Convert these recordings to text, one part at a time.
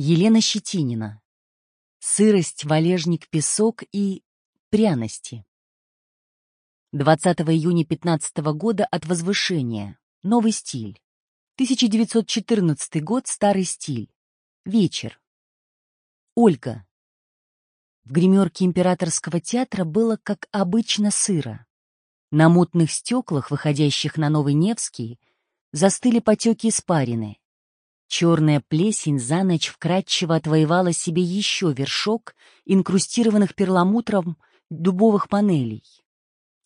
Елена Щетинина. Сырость, валежник, песок и пряности. 20 июня 15 года от возвышения. Новый стиль. 1914 год. Старый стиль. Вечер. Ольга. В гримерке императорского театра было, как обычно, сыро. На мутных стеклах, выходящих на Новый Невский, застыли потеки испарины. Черная плесень за ночь вкрадчиво отвоевала себе еще вершок инкрустированных перламутром дубовых панелей.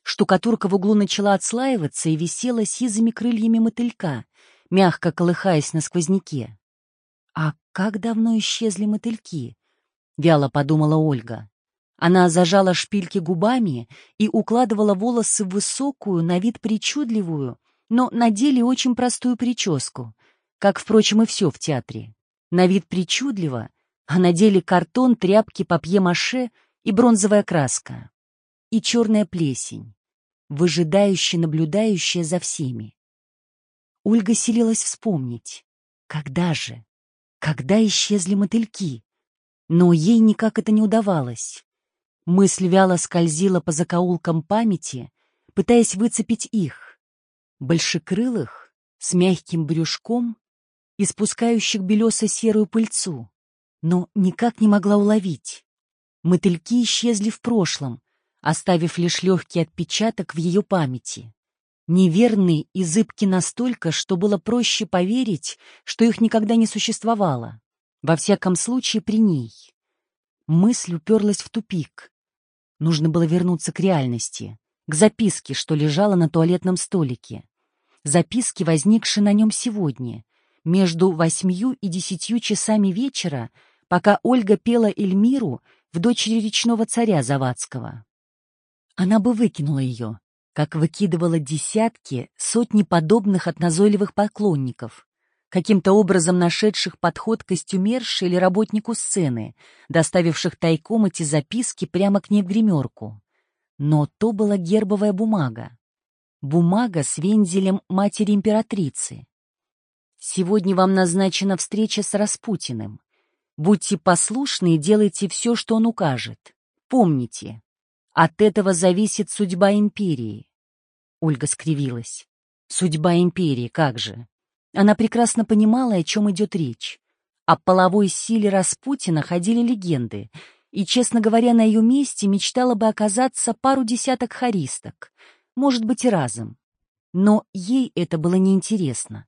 Штукатурка в углу начала отслаиваться и висела сизыми крыльями мотылька, мягко колыхаясь на сквозняке. «А как давно исчезли мотыльки?» — вяло подумала Ольга. Она зажала шпильки губами и укладывала волосы в высокую, на вид причудливую, но на деле очень простую прическу, как, впрочем, и все в театре. На вид причудливо, а на деле картон, тряпки, папье-маше и бронзовая краска. И черная плесень, выжидающая, наблюдающая за всеми. Ольга селилась вспомнить. Когда же? Когда исчезли мотыльки? Но ей никак это не удавалось. Мысль вяло скользила по закоулкам памяти, пытаясь выцепить их. Большекрылых, с мягким брюшком испускающих белесо-серую пыльцу, но никак не могла уловить. Мотыльки исчезли в прошлом, оставив лишь легкий отпечаток в ее памяти. Неверный и зыбкий настолько, что было проще поверить, что их никогда не существовало. Во всяком случае, при ней. Мысль уперлась в тупик. Нужно было вернуться к реальности, к записке, что лежала на туалетном столике. Записке, возникшей на нем сегодня, между восьмью и десятью часами вечера, пока Ольга пела Эльмиру в дочери речного царя Завадского. Она бы выкинула ее, как выкидывала десятки, сотни подобных от назойливых поклонников, каким-то образом нашедших подход костюмерши или работнику сцены, доставивших тайком эти записки прямо к ней в гримерку. Но то была гербовая бумага. Бумага с вензелем матери императрицы. Сегодня вам назначена встреча с Распутиным. Будьте послушны и делайте все, что он укажет. Помните, от этого зависит судьба империи. Ольга скривилась. Судьба империи, как же? Она прекрасно понимала, о чем идет речь. О половой силе Распутина ходили легенды, и, честно говоря, на ее месте мечтала бы оказаться пару десяток харисток, может быть и разом. Но ей это было неинтересно.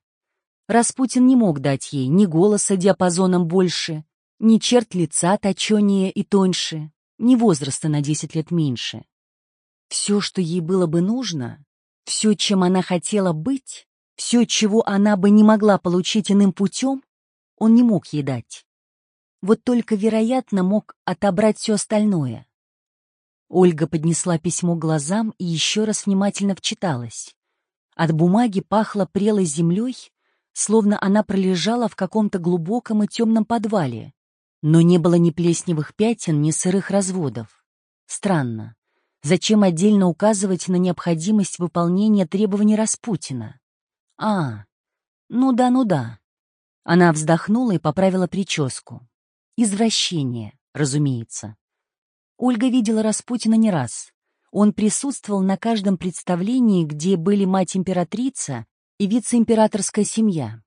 Распутин не мог дать ей ни голоса диапазоном больше, ни черт лица точенее и тоньше, ни возраста на десять лет меньше. Все, что ей было бы нужно, все, чем она хотела быть, все, чего она бы не могла получить иным путем, он не мог ей дать. Вот только, вероятно, мог отобрать все остальное. Ольга поднесла письмо глазам и еще раз внимательно вчиталась. От бумаги пахло прелой землей словно она пролежала в каком-то глубоком и темном подвале, но не было ни плесневых пятен, ни сырых разводов. Странно. Зачем отдельно указывать на необходимость выполнения требований Распутина? А, ну да, ну да. Она вздохнула и поправила прическу. Извращение, разумеется. Ольга видела Распутина не раз. Он присутствовал на каждом представлении, где были мать-императрица и вице-императорская семья.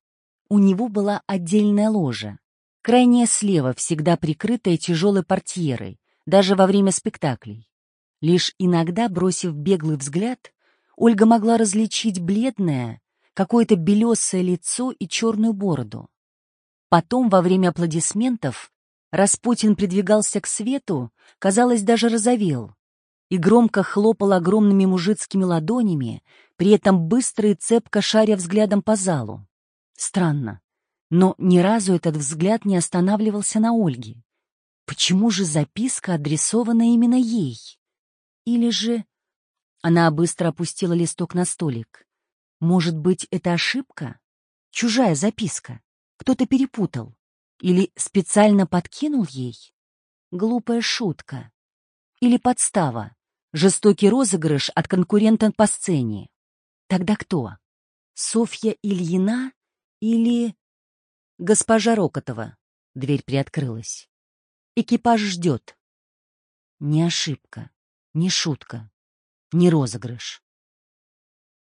У него была отдельная ложа, крайняя слева, всегда прикрытая тяжелой портьерой, даже во время спектаклей. Лишь иногда, бросив беглый взгляд, Ольга могла различить бледное, какое-то белесое лицо и черную бороду. Потом, во время аплодисментов, Распутин придвигался к свету, казалось, даже розовел, и громко хлопал огромными мужицкими ладонями, при этом быстро и цепко шаря взглядом по залу. Странно, но ни разу этот взгляд не останавливался на Ольге. Почему же записка адресована именно ей? Или же... Она быстро опустила листок на столик. Может быть, это ошибка? Чужая записка. Кто-то перепутал. Или специально подкинул ей? Глупая шутка. Или подстава. Жестокий розыгрыш от конкурента по сцене. Тогда кто? Софья Ильина или госпожа Рокотова? Дверь приоткрылась. Экипаж ждет. Не ошибка, не шутка, не розыгрыш.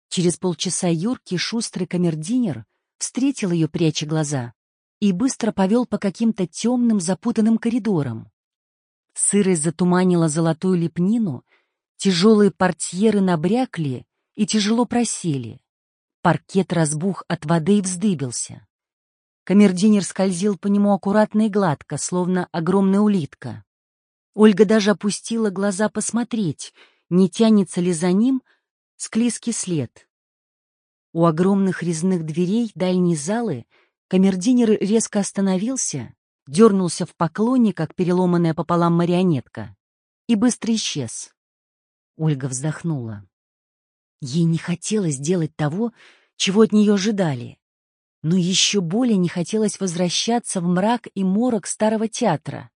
Через полчаса юркий шустрый камердинер встретил ее, пряча глаза, и быстро повел по каким-то темным запутанным коридорам. Сырость затуманила золотую лепнину, тяжелые портьеры набрякли и тяжело просели. Паркет разбух от воды и вздыбился. Камердинер скользил по нему аккуратно и гладко, словно огромная улитка. Ольга даже опустила глаза посмотреть, не тянется ли за ним склизкий след. У огромных резных дверей дальней залы камердинер резко остановился, дернулся в поклоне, как переломанная пополам марионетка, и быстро исчез. Ольга вздохнула. Ей не хотелось делать того, чего от нее ожидали. Но еще более не хотелось возвращаться в мрак и морок старого театра,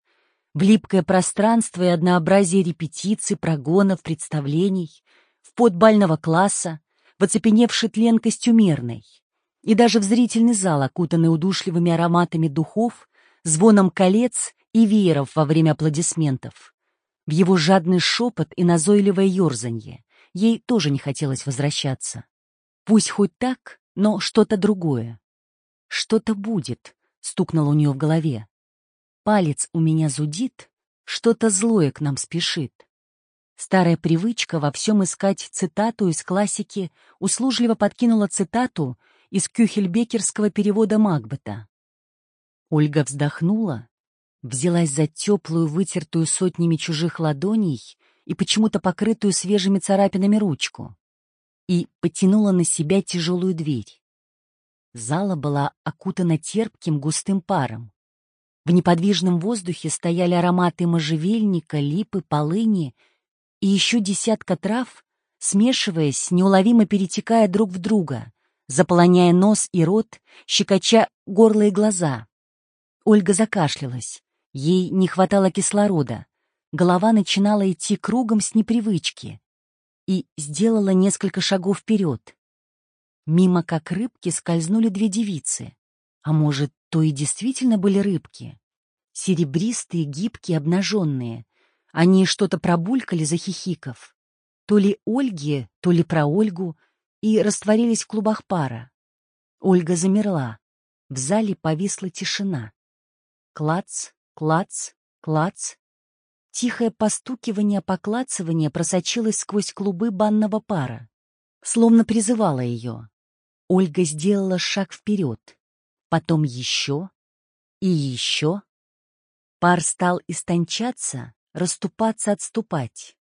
в липкое пространство и однообразие репетиций, прогонов, представлений, в пот бального класса, в оцепеневший тлен костюмерной, и даже в зрительный зал, окутанный удушливыми ароматами духов, звоном колец и вееров во время аплодисментов, в его жадный шепот и назойливое ерзанье. Ей тоже не хотелось возвращаться. Пусть хоть так, но что-то другое. «Что-то будет», — стукнуло у нее в голове. «Палец у меня зудит, что-то злое к нам спешит». Старая привычка во всем искать цитату из классики услужливо подкинула цитату из кюхельбекерского перевода Макбета. Ольга вздохнула, взялась за теплую, вытертую сотнями чужих ладоней и почему-то покрытую свежими царапинами ручку и потянула на себя тяжелую дверь. Зала была окутана терпким густым паром. В неподвижном воздухе стояли ароматы можжевельника, липы, полыни и еще десятка трав, смешиваясь, неуловимо перетекая друг в друга, заполоняя нос и рот, щекоча горло и глаза. Ольга закашлялась. Ей не хватало кислорода. Голова начинала идти кругом с непривычки. И сделала несколько шагов вперед. Мимо, как рыбки, скользнули две девицы. А может, то и действительно были рыбки? Серебристые, гибкие, обнаженные. Они что-то пробулькали, захихиков. То ли Ольги, то ли про Ольгу, и растворились в клубах пара. Ольга замерла. В зале повисла тишина. Клац, клац, клац. Тихое постукивание, поклацывание просочилось сквозь клубы банного пара, словно призывало ее. Ольга сделала шаг вперед, потом еще и еще. Пар стал истончаться, расступаться, отступать.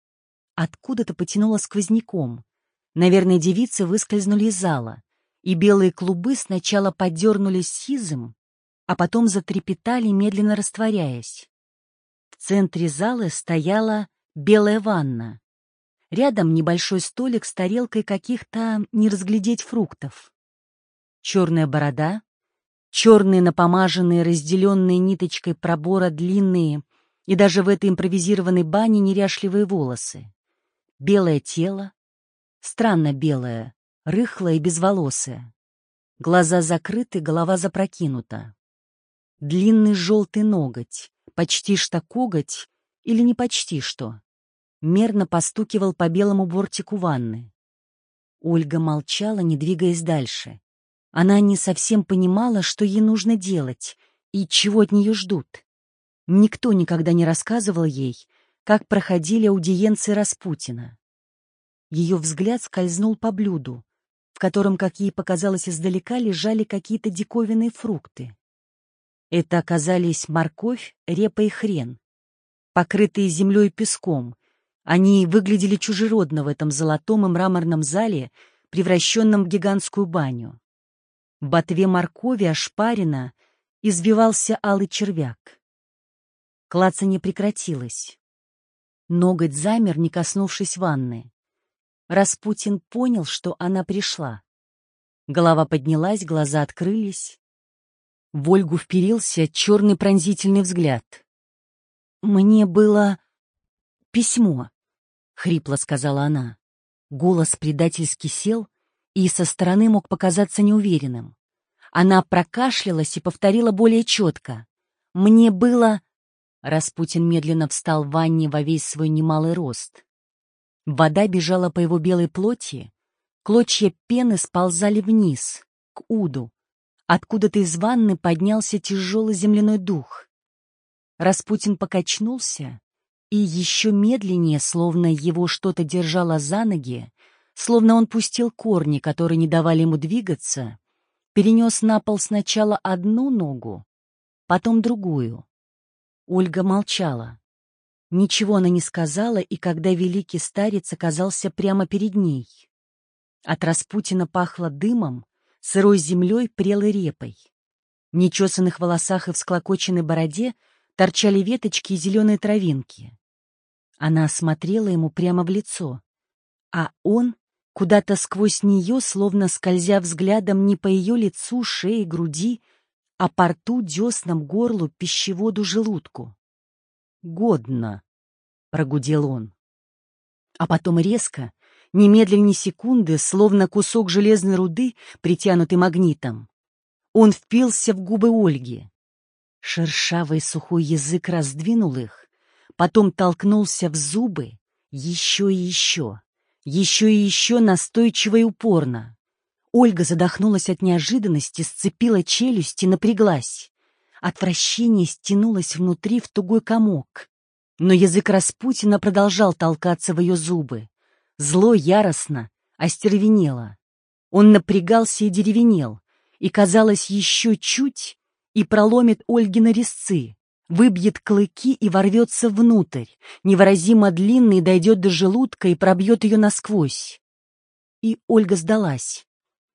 Откуда-то потянуло сквозняком. Наверное, девицы выскользнули из зала, и белые клубы сначала подернулись сизым, а потом затрепетали, медленно растворяясь. Центре зала стояла белая ванна. Рядом небольшой столик с тарелкой каких-то не разглядеть фруктов. Черная борода, черные напомаженные, разделенные ниточкой пробора длинные и даже в этой импровизированной бане неряшливые волосы, белое тело, странно белое, рыхлое и безволосое, глаза закрыты, голова запрокинута, длинный желтый ноготь, почти что коготь или не почти что, мерно постукивал по белому бортику ванны. Ольга молчала, не двигаясь дальше. Она не совсем понимала, что ей нужно делать и чего от нее ждут. Никто никогда не рассказывал ей, как проходили аудиенции Распутина. Ее взгляд скользнул по блюду, в котором, как ей показалось издалека, лежали какие-то диковинные фрукты. Это оказались морковь, репа и хрен, покрытые землей и песком. Они выглядели чужеродно в этом золотом и мраморном зале, превращенном в гигантскую баню. В ботве моркови ошпарено извивался алый червяк. Клацанье прекратилось. Ноготь замер, не коснувшись ванны. Распутин понял, что она пришла. Голова поднялась, глаза открылись. В Ольгу вперился черный пронзительный взгляд. «Мне было письмо», — хрипло сказала она. Голос предательски сел, и со стороны мог показаться неуверенным. Она прокашлялась и повторила более четко. Мне было... Распутин медленно встал в ванне во весь свой немалый рост. Вода бежала по его белой плоти, клочья пены сползали вниз, к уду. Откуда-то из ванны поднялся тяжелый земляной дух. Распутин покачнулся и еще медленнее, словно его что-то держало за ноги, словно он пустил корни, которые не давали ему двигаться, перенес на пол сначала одну ногу, потом другую. Ольга молчала. Ничего она не сказала, и когда великий старец оказался прямо перед ней. От Распутина пахло дымом, сырой землей, прелой репой. В нечесанных волосах и всклокоченной бороде торчали веточки и зеленые травинки. Она смотрела ему прямо в лицо, а он куда-то сквозь нее, словно скользя взглядом не по ее лицу, шее, груди, а по рту, деснам, горлу, пищеводу, желудку. «Годно», — прогудел он. А потом резко, немедленно секунды, словно кусок железной руды, притянутый магнитом, он впился в губы Ольги. Шершавый сухой язык раздвинул их, потом толкнулся в зубы, еще и еще, еще и еще настойчиво и упорно. Ольга задохнулась от неожиданности, сцепила челюсть и напряглась. Отвращение стянулось внутри в тугой комок. Но язык Распутина продолжал толкаться в ее зубы. Зло яростно, остервенело. Он напрягался и деревенел, и, казалось, еще чуть, и проломит Ольгины резцы, выбьет клыки и ворвется внутрь, невыразимо длинный дойдет до желудка и пробьет ее насквозь. И Ольга сдалась.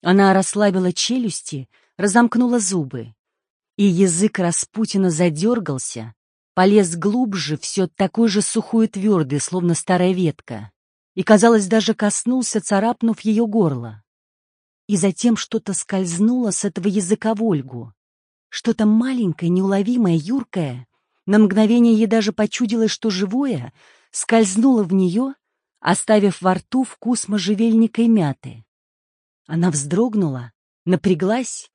Она расслабила челюсти, разомкнула зубы. И язык Распутина задергался, полез глубже, все такой же сухой и твердый, словно старая ветка и, казалось, даже коснулся, царапнув ее горло. И затем что-то скользнуло с этого языка в Ольгу. Что-то маленькое, неуловимое, юркое. На мгновение ей даже почудилось, что живое, скользнуло в нее, оставив во рту вкус можжевельника и мяты. Она вздрогнула, напряглась,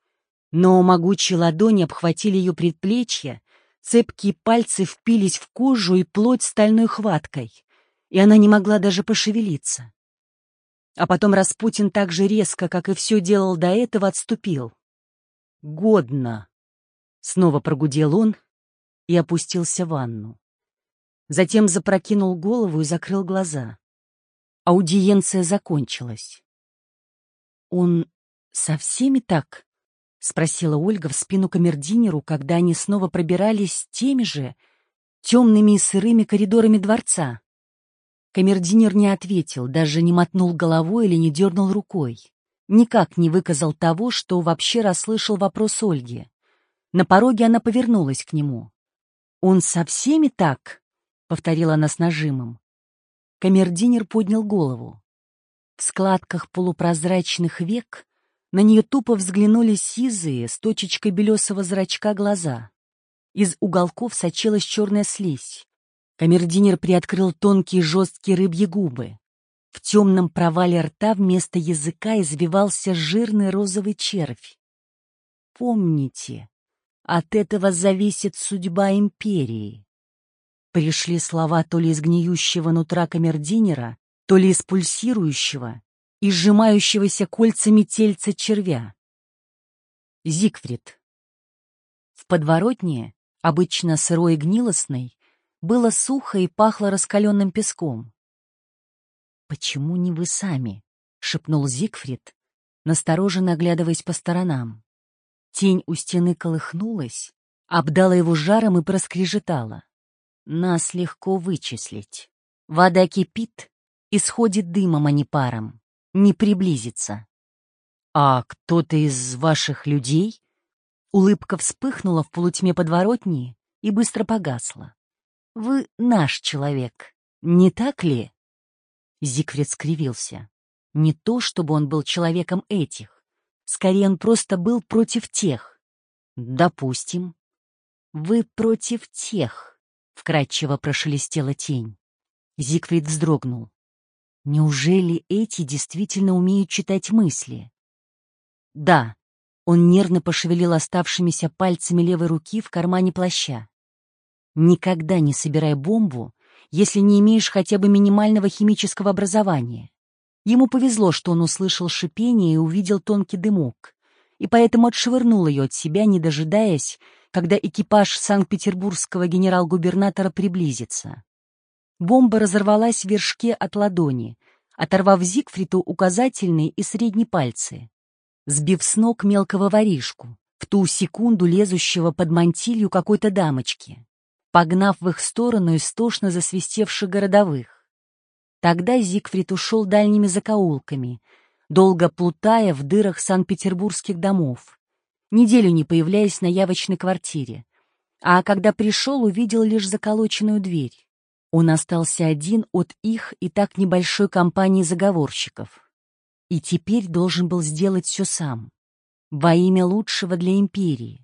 но могучие ладони обхватили ее предплечья, цепкие пальцы впились в кожу и плоть стальной хваткой и она не могла даже пошевелиться. А потом Распутин так же резко, как и все делал до этого, отступил. «Годно!» — снова прогудел он и опустился в ванну. Затем запрокинул голову и закрыл глаза. Аудиенция закончилась. «Он со всеми так?» — спросила Ольга в спину камердинеру, когда они снова пробирались теми же темными и сырыми коридорами дворца. Камердинер не ответил, даже не мотнул головой или не дернул рукой. Никак не выказал того, что вообще расслышал вопрос Ольги. На пороге она повернулась к нему. «Он со всеми так?» — повторила она с нажимом. Камердинер поднял голову. В складках полупрозрачных век на нее тупо взглянули сизые с точечкой белесого зрачка глаза. Из уголков сочилась черная слизь. Камердинер приоткрыл тонкие жесткие рыбьи губы. В темном провале рта вместо языка извивался жирный розовый червь. Помните, от этого зависит судьба империи. Пришли слова то ли из гниющего нутра камердинера, то ли из пульсирующего и сжимающегося кольцами тельца червя. Зигфрид. В подворотне, обычно сырой и гнилостной, было сухо и пахло раскаленным песком. «Почему не вы сами?» — шепнул Зигфрид, настороженно оглядываясь по сторонам. Тень у стены колыхнулась, обдала его жаром и проскрежетала. «Нас легко вычислить. Вода кипит, исходит дымом, а не паром. Не приблизится». «А кто-то из ваших людей?» Улыбка вспыхнула в полутьме подворотни и быстро погасла. Вы наш человек, не так ли?» Зигфрид скривился. Не то, чтобы он был человеком этих. Скорее, он просто был против тех. «Допустим». «Вы против тех», — вкрадчиво прошелестела тень. Зигфрид вздрогнул. «Неужели эти действительно умеют читать мысли?» «Да», Он нервно пошевелил оставшимися пальцами левой руки в кармане плаща. Никогда не собирай бомбу, если не имеешь хотя бы минимального химического образования. Ему повезло, что он услышал шипение и увидел тонкий дымок, и поэтому отшвырнул ее от себя, не дожидаясь, когда экипаж Санкт-Петербургского генерал-губернатора приблизится. Бомба разорвалась в вершке от ладони, оторвав Зигфриду указательные и средние пальцы сбив с ног мелкого воришку, в ту секунду лезущего под мантилью какой-то дамочки, погнав в их сторону истошно засвистевших городовых. Тогда Зигфрид ушел дальними закоулками, долго плутая в дырах санкт-петербургских домов, неделю не появляясь на явочной квартире, а когда пришел, увидел лишь заколоченную дверь. Он остался один от их и так небольшой компании заговорщиков и теперь должен был сделать все сам, во имя лучшего для империи,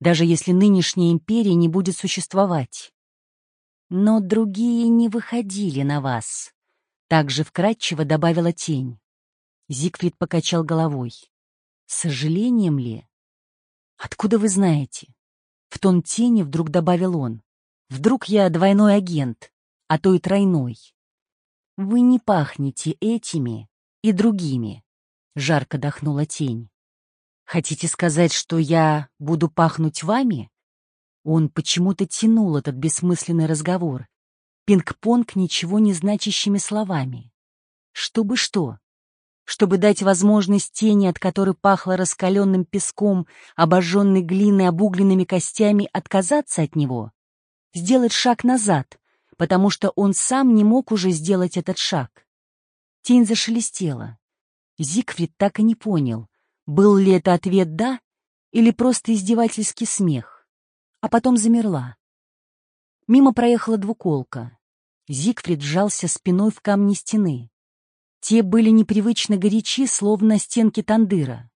даже если нынешняя империя не будет существовать. Но другие не выходили на вас, также вкратчиво добавила тень. Зигфрид покачал головой. С сожалением ли? Откуда вы знаете? В тон тени вдруг добавил он. Вдруг я двойной агент, а то и тройной. Вы не пахнете этими и другими. Жарко дохнула тень. Хотите сказать, что я буду пахнуть вами? Он почему-то тянул этот бессмысленный разговор. Пинг-понг ничего не значащими словами. Чтобы что? Чтобы дать возможность тени, от которой пахло раскаленным песком, обожженной глиной, обугленными костями, отказаться от него? Сделать шаг назад, потому что он сам не мог уже сделать этот шаг. Тень зашелестела. Зигфрид так и не понял, был ли это ответ «да» или просто издевательский смех. А потом замерла. Мимо проехала двуколка. Зигфрид сжался спиной в камни стены. Те были непривычно горячи, словно стенки тандыра.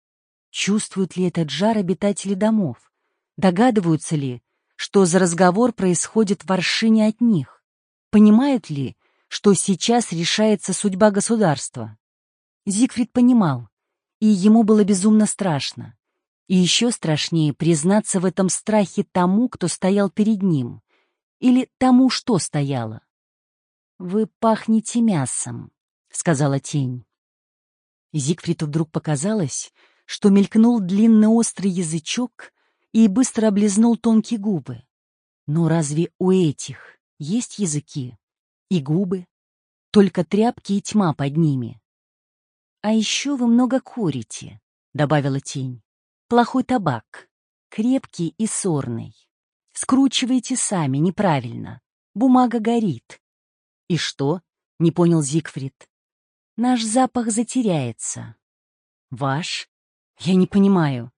Чувствуют ли этот жар обитатели домов? Догадываются ли, что за разговор происходит в аршине от них? Понимают ли, что сейчас решается судьба государства. Зигфрид понимал, и ему было безумно страшно. И еще страшнее признаться в этом страхе тому, кто стоял перед ним, или тому, что стояло. «Вы пахнете мясом», — сказала тень. Зигфриду вдруг показалось, что мелькнул длинный острый язычок и быстро облизнул тонкие губы. Но разве у этих есть языки? и губы, только тряпки и тьма под ними. «А еще вы много курите», — добавила тень. «Плохой табак, крепкий и сорный. Скручиваете сами, неправильно. Бумага горит». «И что?» — не понял Зигфрид. «Наш запах затеряется». «Ваш? Я не понимаю.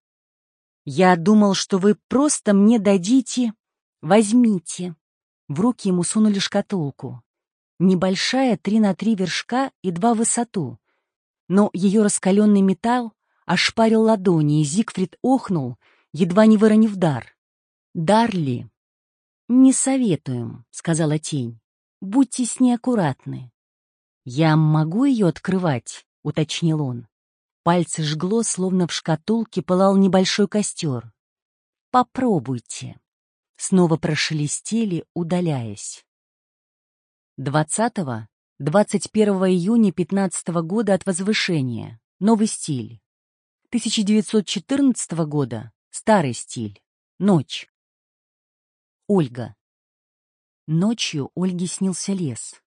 Я думал, что вы просто мне дадите...» «Возьмите». В руки ему сунули шкатулку. Небольшая три на три вершка и два в высоту. Но ее раскаленный металл ошпарил ладони, и Зигфрид охнул, едва не выронив дар. «Дар ли?» «Не советуем», — сказала тень. «Будьте с ней аккуратны». «Я могу ее открывать?» — уточнил он. Пальцы жгло, словно в шкатулке пылал небольшой костер. «Попробуйте». Снова прошелестели, удаляясь. 20-21 июня 15 года от возвышения. Новый стиль. 1914 года. Старый стиль. Ночь. Ольга. Ночью Ольге снился лес.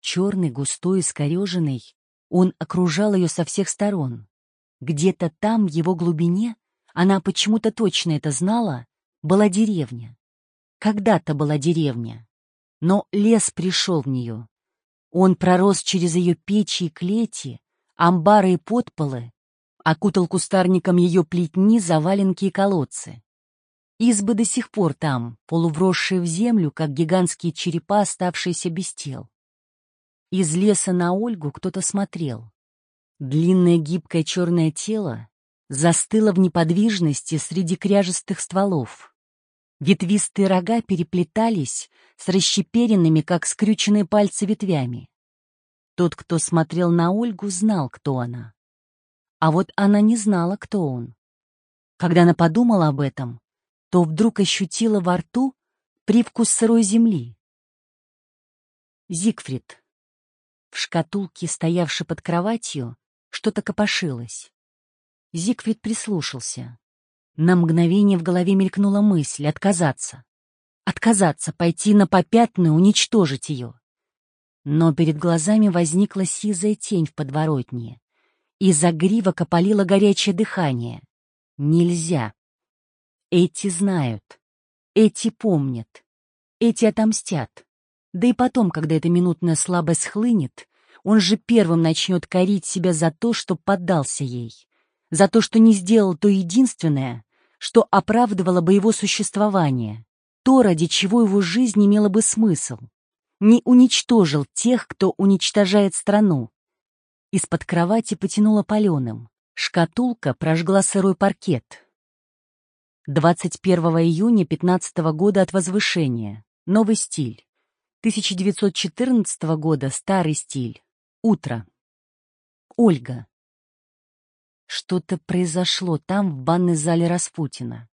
Черный, густой, искореженный, он окружал ее со всех сторон. Где-то там, в его глубине, она почему-то точно это знала, была деревня. Когда-то была деревня. Но лес пришел в нее. Он пророс через ее печи и клети, амбары и подполы, окутал кустарником ее плетни, заваленки и колодцы. Избы до сих пор там, полувросшие в землю, как гигантские черепа, оставшиеся без тел. Из леса на Ольгу кто-то смотрел. Длинное гибкое черное тело застыло в неподвижности среди кряжестых стволов. Ветвистые рога переплетались с расщеперенными, как скрюченные пальцы, ветвями. Тот, кто смотрел на Ольгу, знал, кто она. А вот она не знала, кто он. Когда она подумала об этом, то вдруг ощутила во рту привкус сырой земли. Зигфрид. В шкатулке, стоявшей под кроватью, что-то копошилось. Зигфрид прислушался. На мгновение в голове мелькнула мысль отказаться. Отказаться, пойти на попятную, уничтожить ее. Но перед глазами возникла сизая тень в подворотне. И за гривок опалило горячее дыхание. Нельзя. Эти знают. Эти помнят. Эти отомстят. Да и потом, когда эта минутная слабость схлынет, он же первым начнет корить себя за то, что поддался ей. За то, что не сделал то единственное, что оправдывало бы его существование. То, ради чего его жизнь имела бы смысл не уничтожил тех, кто уничтожает страну. Из-под кровати потянуло паленым. Шкатулка прожгла сырой паркет. 21 июня 15 года от возвышения. Новый стиль. 1914 года старый стиль. Утро. Ольга. Что-то произошло там, в банной зале Распутина.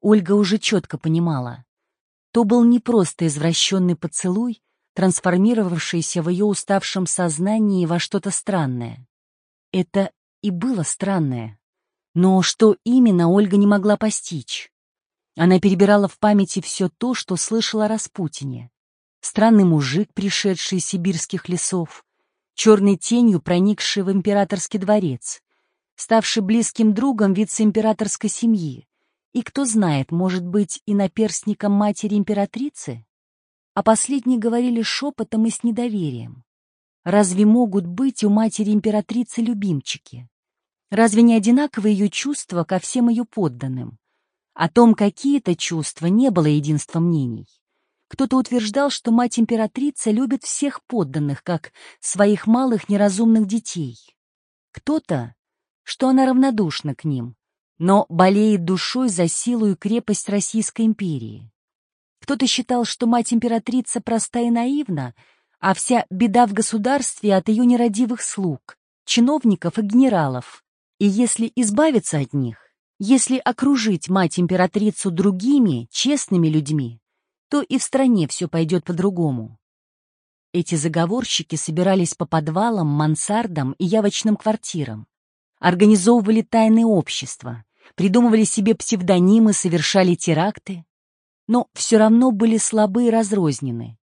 Ольга уже четко понимала. То был не просто извращенный поцелуй, трансформировавшееся в ее уставшем сознании во что-то странное. Это и было странное. Но что именно Ольга не могла постичь? Она перебирала в памяти все то, что слышала о Распутине. Странный мужик, пришедший из сибирских лесов, черной тенью проникший в императорский дворец, ставший близким другом вице-императорской семьи, и, кто знает, может быть, и наперстником матери императрицы? а последние говорили шепотом и с недоверием. Разве могут быть у матери императрицы любимчики? Разве не одинаковые ее чувства ко всем ее подданным? О том, какие это чувства, не было единства мнений. Кто-то утверждал, что мать-императрица любит всех подданных, как своих малых неразумных детей. Кто-то, что она равнодушна к ним, но болеет душой за силу и крепость Российской империи. Кто-то считал, что мать-императрица проста и наивна, а вся беда в государстве от ее нерадивых слуг, чиновников и генералов. И если избавиться от них, если окружить мать-императрицу другими, честными людьми, то и в стране все пойдет по-другому. Эти заговорщики собирались по подвалам, мансардам и явочным квартирам, организовывали тайные общества, придумывали себе псевдонимы, совершали теракты но все равно были слабы и разрознены.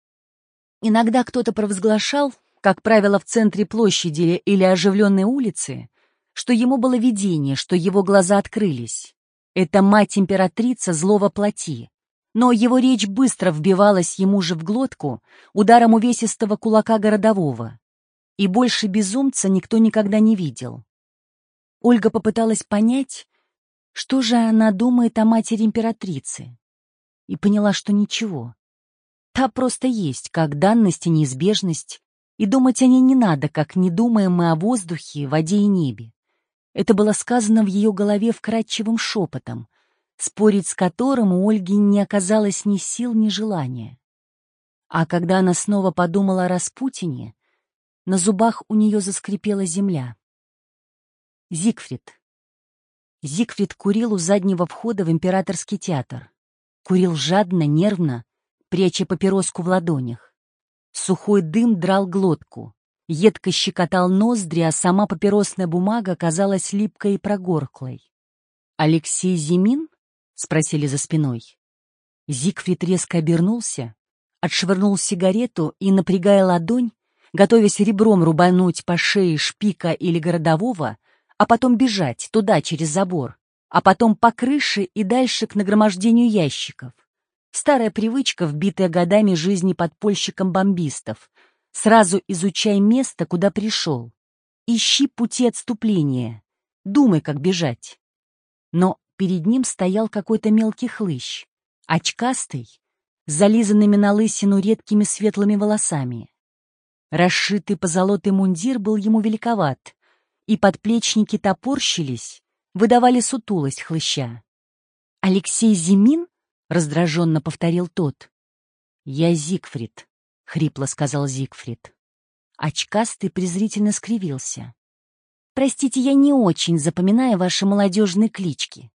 Иногда кто-то провозглашал, как правило, в центре площади или оживленной улицы, что ему было видение, что его глаза открылись. Это мать-императрица злого плоти. Но его речь быстро вбивалась ему же в глотку ударом увесистого кулака городового. И больше безумца никто никогда не видел. Ольга попыталась понять, что же она думает о матери императрицы и поняла, что ничего. Та просто есть, как данность и неизбежность, и думать о ней не надо, как не думаем мы о воздухе, воде и небе. Это было сказано в ее голове вкрадчивым шепотом, спорить с которым у Ольги не оказалось ни сил, ни желания. А когда она снова подумала о Распутине, на зубах у нее заскрипела земля. Зигфрид. Зигфрид курил у заднего входа в императорский театр. Курил жадно, нервно, пряча папироску в ладонях. Сухой дым драл глотку. Едко щекотал ноздри, а сама папиросная бумага казалась липкой и прогорклой. «Алексей Зимин?» — спросили за спиной. Зигфрид резко обернулся, отшвырнул сигарету и, напрягая ладонь, готовясь ребром рубануть по шее шпика или городового, а потом бежать туда, через забор, а потом по крыше и дальше к нагромождению ящиков. Старая привычка, вбитая годами жизни подпольщиком-бомбистов. Сразу изучай место, куда пришел. Ищи пути отступления. Думай, как бежать. Но перед ним стоял какой-то мелкий хлыщ, очкастый, с зализанными на лысину редкими светлыми волосами. Расшитый позолотый мундир был ему великоват, и подплечники топорщились, выдавали сутулость хлыща. «Алексей Зимин?» — раздраженно повторил тот. «Я Зигфрид», — хрипло сказал Зигфрид. Очкастый презрительно скривился. «Простите, я не очень запоминаю ваши молодежные клички.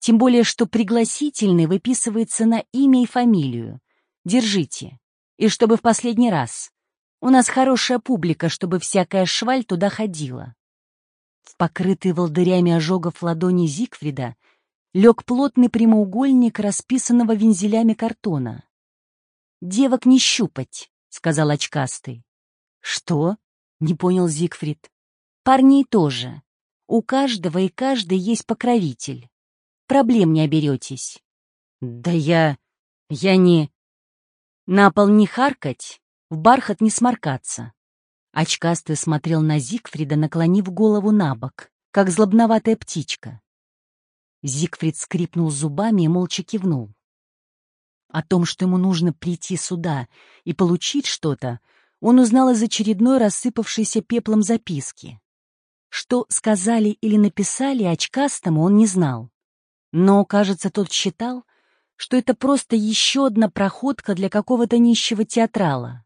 Тем более, что пригласительный выписывается на имя и фамилию. Держите. И чтобы в последний раз. У нас хорошая публика, чтобы всякая шваль туда ходила. В покрытый волдырями ожогов ладони Зигфрида лег плотный прямоугольник расписанного вензелями картона. «Девок не щупать», — сказал очкастый. «Что?» — не понял Зигфрид. «Парней тоже. У каждого и каждой есть покровитель. Проблем не оберетесь». «Да я... я не...» «На пол не харкать, в бархат не сморкаться». Очкастый смотрел на Зигфрида, наклонив голову на бок, как злобноватая птичка. Зигфрид скрипнул зубами и молча кивнул. О том, что ему нужно прийти сюда и получить что-то, он узнал из очередной рассыпавшейся пеплом записки. Что сказали или написали очкастому, он не знал. Но, кажется, тот считал, что это просто еще одна проходка для какого-то нищего театрала.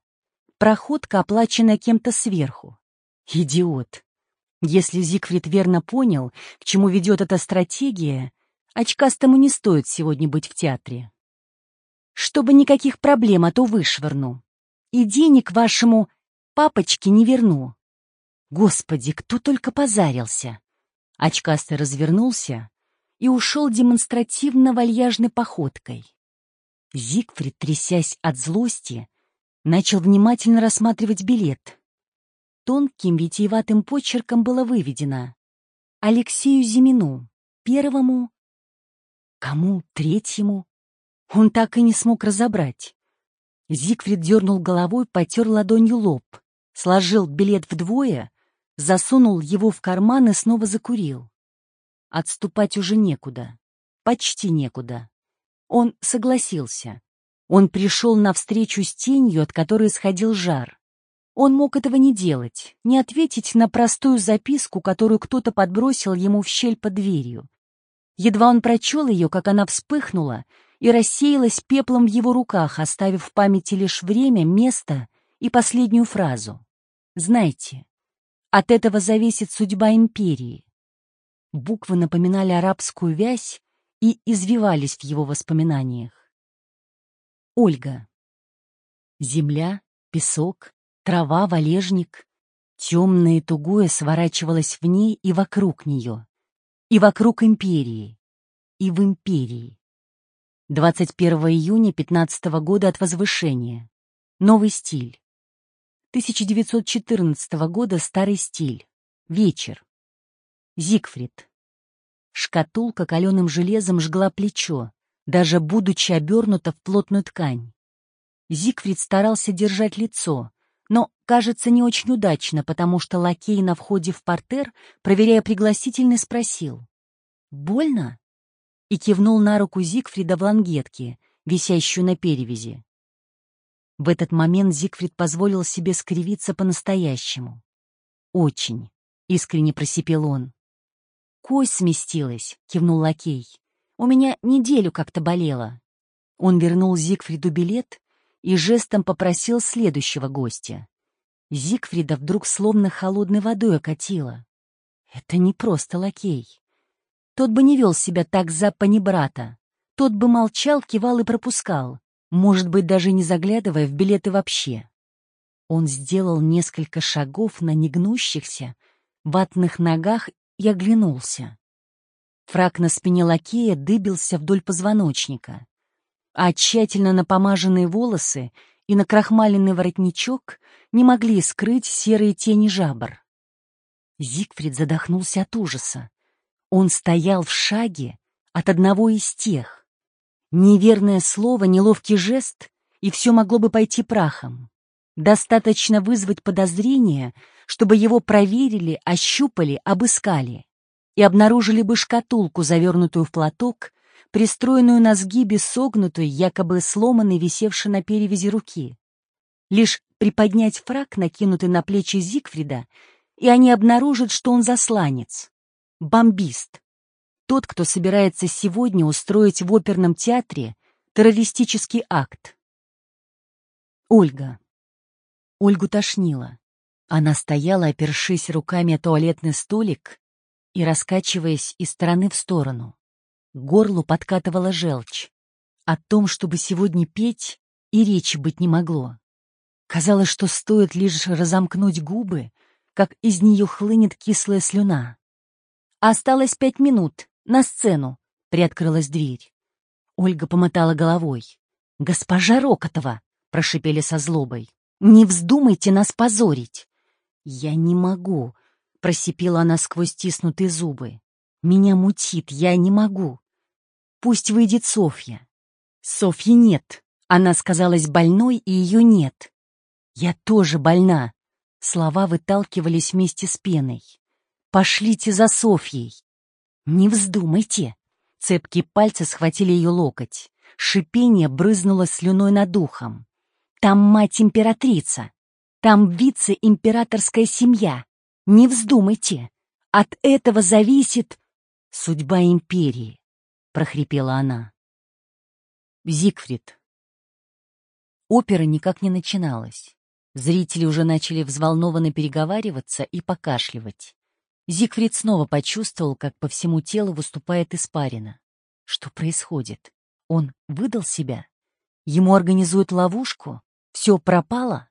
Проходка, оплаченная кем-то сверху. Идиот. Если Зигфрид верно понял, к чему ведет эта стратегия, очкастому не стоит сегодня быть в театре. Чтобы никаких проблем, а то вышвырну. И денег вашему папочке не верну. Господи, кто только позарился. Очкастый развернулся и ушел демонстративно вальяжной походкой. Зигфрид, трясясь от злости, начал внимательно рассматривать билет. Тонким витиеватым почерком было выведено «Алексею Зимину, первому...» «Кому? Третьему?» Он так и не смог разобрать. Зигфрид дернул головой, потер ладонью лоб, сложил билет вдвое, засунул его в карман и снова закурил. Отступать уже некуда. Почти некуда. Он согласился. Он пришел навстречу с тенью, от которой сходил жар. Он мог этого не делать, не ответить на простую записку, которую кто-то подбросил ему в щель под дверью. Едва он прочел ее, как она вспыхнула и рассеялась пеплом в его руках, оставив в памяти лишь время, место и последнюю фразу. «Знаете, от этого зависит судьба империи». Буквы напоминали арабскую вязь и извивались в его воспоминаниях. Ольга. Земля, песок, Трава, валежник, темное и тугое сворачивалось в ней и вокруг нее, и вокруг империи, и в империи. 21 июня 15 года от возвышения. Новый стиль. 1914 года старый стиль. Вечер. Зигфрид. Шкатулка каленым железом жгла плечо, даже будучи обернута в плотную ткань. Зигфрид старался держать лицо, но, кажется, не очень удачно, потому что лакей на входе в портер, проверяя пригласительный, спросил. «Больно?» и кивнул на руку Зигфрида в лангетке, висящую на перевязи. В этот момент Зигфрид позволил себе скривиться по-настоящему. «Очень», — искренне просипел он. «Кость сместилась», — кивнул лакей. «У меня неделю как-то болело». Он вернул Зигфриду билет и жестом попросил следующего гостя. Зигфрида вдруг словно холодной водой окатило. Это не просто лакей. Тот бы не вел себя так за панибрата. Тот бы молчал, кивал и пропускал, может быть, даже не заглядывая в билеты вообще. Он сделал несколько шагов на негнущихся, ватных ногах и оглянулся. Фрак на спине лакея дыбился вдоль позвоночника а тщательно напомаженные волосы и накрахмаленный воротничок не могли скрыть серые тени жабр. Зигфрид задохнулся от ужаса. Он стоял в шаге от одного из тех. Неверное слово, неловкий жест, и все могло бы пойти прахом. Достаточно вызвать подозрение, чтобы его проверили, ощупали, обыскали и обнаружили бы шкатулку, завернутую в платок, пристроенную на сгибе согнутой, якобы сломанной, висевшей на перевязи руки. Лишь приподнять фраг, накинутый на плечи Зигфрида, и они обнаружат, что он засланец, бомбист, тот, кто собирается сегодня устроить в оперном театре террористический акт. Ольга. Ольгу тошнило. Она стояла, опершись руками о туалетный столик и раскачиваясь из стороны в сторону. К горлу подкатывала желчь. О том, чтобы сегодня петь, и речи быть не могло. Казалось, что стоит лишь разомкнуть губы, как из нее хлынет кислая слюна. «Осталось пять минут. На сцену!» — приоткрылась дверь. Ольга помотала головой. «Госпожа Рокотова!» — прошипели со злобой. «Не вздумайте нас позорить!» «Я не могу!» — просипела она сквозь стиснутые зубы. «Меня мутит, я не могу!» «Пусть выйдет Софья!» «Софьи нет!» Она сказалась больной, и ее нет. «Я тоже больна!» Слова выталкивались вместе с пеной. «Пошлите за Софьей!» «Не вздумайте!» Цепкие пальцы схватили ее локоть. Шипение брызнуло слюной над духом. «Там мать-императрица! Там вице-императорская семья! Не вздумайте! От этого зависит судьба империи!» — прохрипела она. Зигфрид. Опера никак не начиналась. Зрители уже начали взволнованно переговариваться и покашливать. Зигфрид снова почувствовал, как по всему телу выступает испарина. Что происходит? Он выдал себя? Ему организуют ловушку? Все пропало?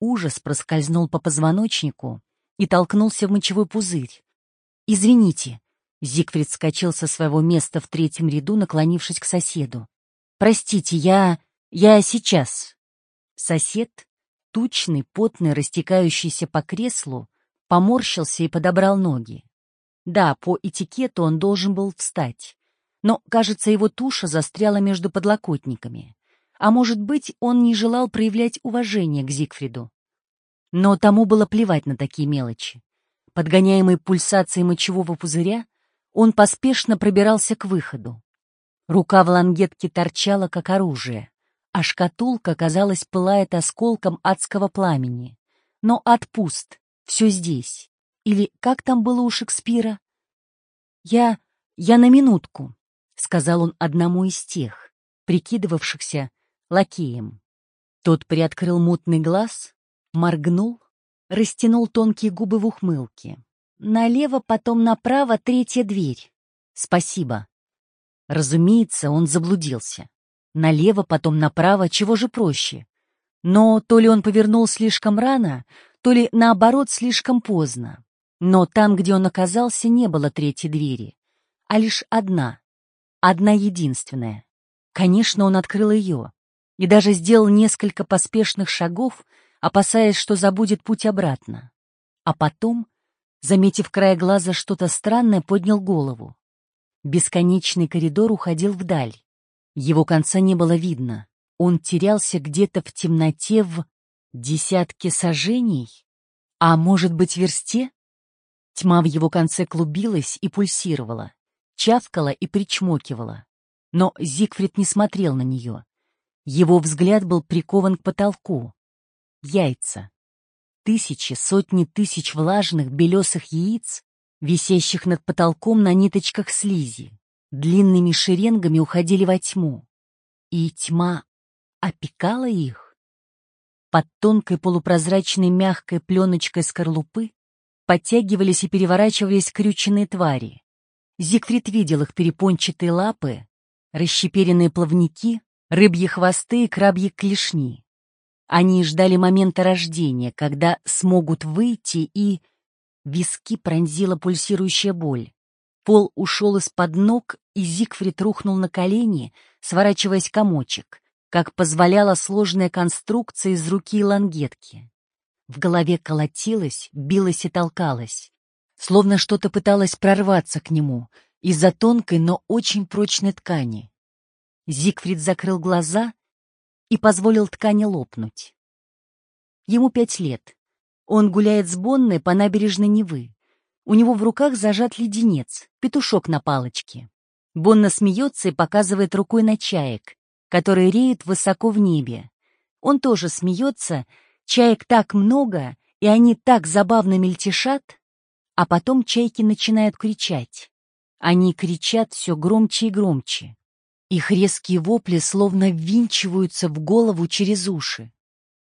Ужас проскользнул по позвоночнику и толкнулся в мочевой пузырь. «Извините», — Зигфрид скачал со своего места в третьем ряду, наклонившись к соседу. «Простите, я... я сейчас». Сосед тучный, потный, растекающийся по креслу, поморщился и подобрал ноги. Да, по этикету он должен был встать, но, кажется, его туша застряла между подлокотниками. А может быть, он не желал проявлять уважение к Зигфриду. Но тому было плевать на такие мелочи. Подгоняемый пульсацией мочевого пузыря, он поспешно пробирался к выходу. Рука в лангетке торчала, как оружие а шкатулка, казалось, пылает осколком адского пламени. Но отпуст, все здесь. Или как там было у Шекспира? «Я... я на минутку», — сказал он одному из тех, прикидывавшихся лакеем. Тот приоткрыл мутный глаз, моргнул, растянул тонкие губы в ухмылке. Налево, потом направо, третья дверь. Спасибо. Разумеется, он заблудился. Налево, потом направо, чего же проще? Но то ли он повернул слишком рано, то ли, наоборот, слишком поздно. Но там, где он оказался, не было третьей двери, а лишь одна, одна единственная. Конечно, он открыл ее и даже сделал несколько поспешных шагов, опасаясь, что забудет путь обратно. А потом, заметив край глаза что-то странное, поднял голову. Бесконечный коридор уходил вдаль. Его конца не было видно. Он терялся где-то в темноте в десятке сажений, а может быть, версте? Тьма в его конце клубилась и пульсировала, чавкала и причмокивала. Но Зигфрид не смотрел на нее. Его взгляд был прикован к потолку. Яйца. Тысячи, сотни тысяч влажных белесых яиц, висящих над потолком на ниточках слизи длинными шеренгами уходили во тьму, и тьма опекала их. Под тонкой полупрозрачной мягкой пленочкой скорлупы подтягивались и переворачивались крюченные твари. Зигфрид видел их перепончатые лапы, расщеперенные плавники, рыбьи хвосты и крабьи клешни. Они ждали момента рождения, когда смогут выйти, и... Виски пронзила пульсирующая боль. Пол ушел из-под ног, и Зигфрид рухнул на колени, сворачиваясь комочек, как позволяла сложная конструкция из руки и лангетки. В голове колотилось, билось и толкалось, словно что-то пыталось прорваться к нему из-за тонкой, но очень прочной ткани. Зигфрид закрыл глаза и позволил ткани лопнуть. Ему пять лет. Он гуляет с Бонной по набережной Невы. У него в руках зажат леденец, петушок на палочке. Бонна смеется и показывает рукой на чаек, которые реют высоко в небе. Он тоже смеется, чаек так много, и они так забавно мельтешат, а потом чайки начинают кричать. Они кричат все громче и громче. Их резкие вопли словно ввинчиваются в голову через уши.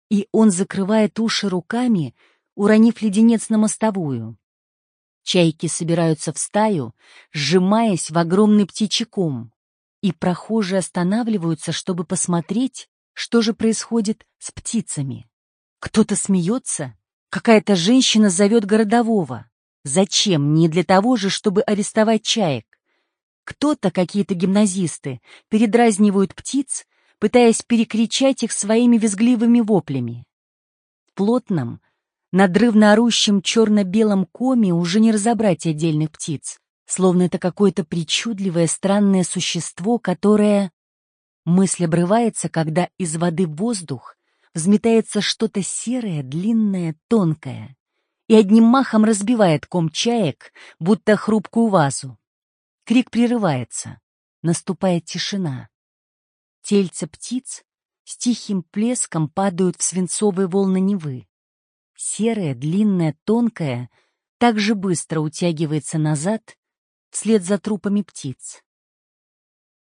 И он закрывает уши руками, уронив леденец на мостовую. Чайки собираются в стаю, сжимаясь в огромный птичий и прохожие останавливаются, чтобы посмотреть, что же происходит с птицами. Кто-то смеется, какая-то женщина зовет городового. Зачем? Не для того же, чтобы арестовать чаек. Кто-то, какие-то гимназисты, передразнивают птиц, пытаясь перекричать их своими визгливыми воплями. В плотном, надрывно орущем черно-белом коме уже не разобрать отдельных птиц, словно это какое-то причудливое странное существо, которое... Мысль обрывается, когда из воды в воздух взметается что-то серое, длинное, тонкое и одним махом разбивает ком чаек, будто хрупкую вазу. Крик прерывается. Наступает тишина. Тельца птиц с тихим плеском падают в свинцовые волны Невы. Серая, длинная, тонкая, так же быстро утягивается назад вслед за трупами птиц.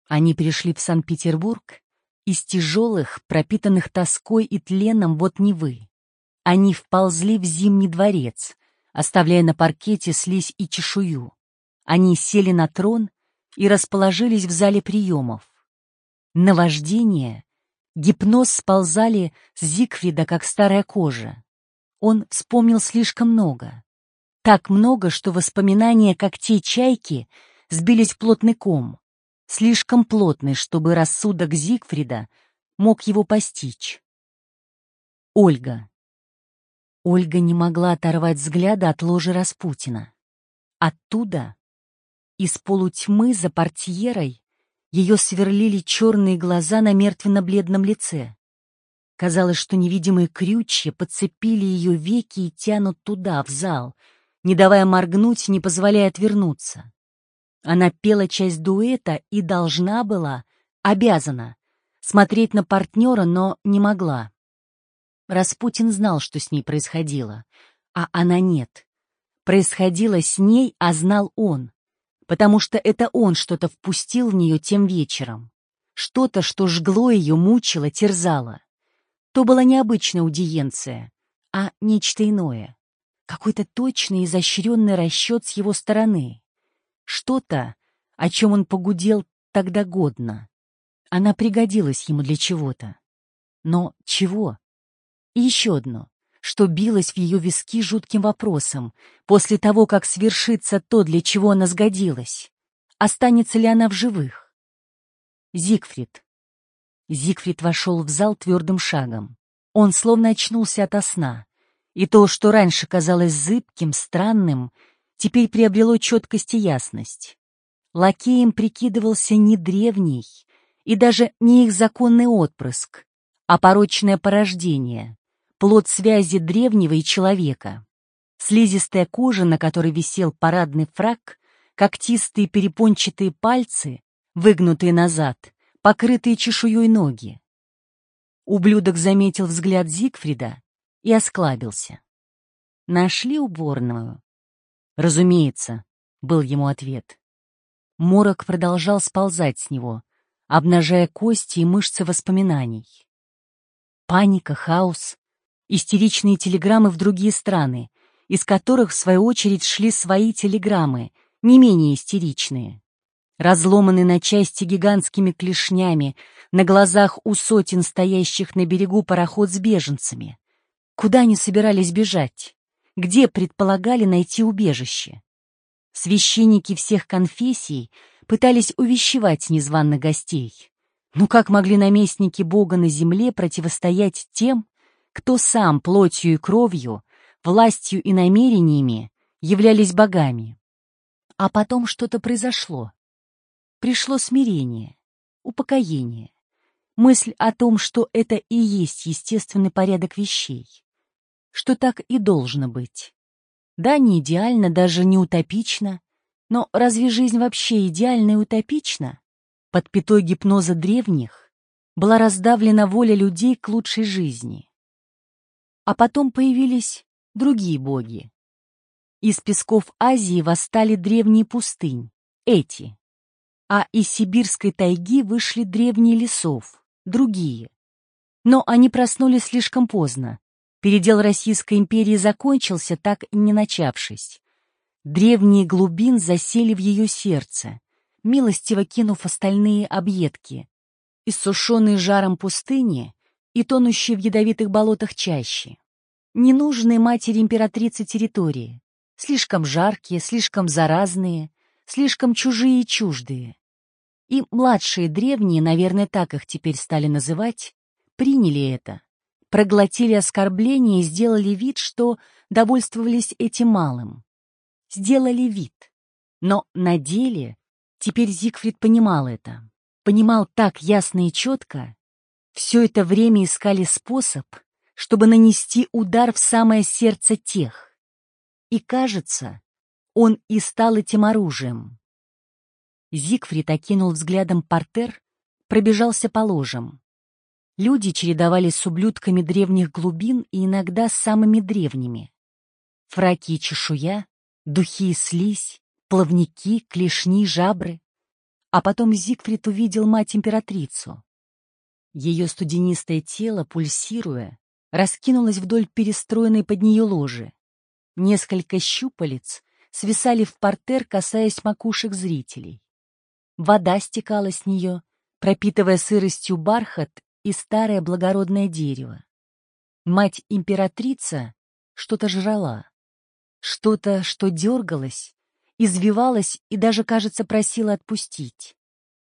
Они перешли в Санкт-Петербург из тяжелых, пропитанных тоской и тленом вот Невы. Они вползли в Зимний дворец, оставляя на паркете слизь и чешую. Они сели на трон и расположились в зале приемов. Наваждение, гипноз сползали с Зигфрида, как старая кожа. Он вспомнил слишком много. Так много, что воспоминания, как те чайки, сбились в плотный ком. Слишком плотный, чтобы рассудок Зигфрида мог его постичь. Ольга. Ольга не могла оторвать взгляда от ложи Распутина. Оттуда из полутьмы за портьерой ее сверлили черные глаза на мертвенно-бледном лице. Казалось, что невидимые крючья подцепили ее веки и тянут туда, в зал, не давая моргнуть, не позволяя отвернуться. Она пела часть дуэта и должна была, обязана, смотреть на партнера, но не могла. Распутин знал, что с ней происходило, а она нет. Происходило с ней, а знал он потому что это он что-то впустил в нее тем вечером. Что-то, что жгло ее, мучило, терзало. То была не обычная аудиенция, а нечто иное. Какой-то точный, изощренный расчет с его стороны. Что-то, о чем он погудел тогда годно. Она пригодилась ему для чего-то. Но чего? И еще одно что билось в ее виски жутким вопросом, после того, как свершится то, для чего она сгодилась. Останется ли она в живых? Зигфрид. Зигфрид вошел в зал твердым шагом. Он словно очнулся ото сна. И то, что раньше казалось зыбким, странным, теперь приобрело четкость и ясность. Лакеем прикидывался не древний и даже не их законный отпрыск, а порочное порождение, плод связи древнего и человека. Слизистая кожа, на которой висел парадный фраг, когтистые перепончатые пальцы, выгнутые назад, покрытые чешуей ноги. Ублюдок заметил взгляд Зигфрида и осклабился. «Нашли уборную?» «Разумеется», — был ему ответ. Морок продолжал сползать с него, обнажая кости и мышцы воспоминаний. Паника, хаос, истеричные телеграммы в другие страны, из которых, в свою очередь, шли свои телеграммы, не менее истеричные. Разломанный на части гигантскими клешнями, на глазах у сотен стоящих на берегу пароход с беженцами. Куда они собирались бежать? Где предполагали найти убежище? Священники всех конфессий пытались увещевать незваных гостей. Но как могли наместники Бога на земле противостоять тем, кто сам плотью и кровью, властью и намерениями являлись богами. А потом что-то произошло. Пришло смирение, упокоение, мысль о том, что это и есть естественный порядок вещей, что так и должно быть. Да, не идеально, даже не утопично, но разве жизнь вообще идеальна и утопична? Под пятой гипноза древних была раздавлена воля людей к лучшей жизни. А потом появились другие боги. Из песков Азии восстали древние пустынь, эти. А из сибирской тайги вышли древние лесов, другие. Но они проснулись слишком поздно. Передел Российской империи закончился, так и не начавшись. Древние глубин засели в ее сердце, милостиво кинув остальные объедки, иссушенные жаром пустыни и тонущие в ядовитых болотах чаще. Ненужные матери императрицы территории, слишком жаркие, слишком заразные, слишком чужие и чуждые. И младшие древние, наверное, так их теперь стали называть, приняли это, проглотили оскорбление и сделали вид, что довольствовались этим малым. Сделали вид. Но на деле теперь Зигфрид понимал это. Понимал так ясно и четко. Все это время искали способ, чтобы нанести удар в самое сердце тех. И кажется, он и стал этим оружием. Зигфрид окинул взглядом портер, пробежался по ложам. Люди чередовались с ублюдками древних глубин и иногда самыми древними. Фраки и чешуя, духи и слизь, плавники, клешни, жабры. А потом Зигфрид увидел мать-императрицу. Ее студенистое тело, пульсируя, раскинулось вдоль перестроенной под нее ложи. Несколько щупалец свисали в портер, касаясь макушек зрителей. Вода стекала с нее, пропитывая сыростью бархат и старое благородное дерево. Мать-императрица что-то жрала, что-то, что дергалось, извивалось и даже, кажется, просила отпустить.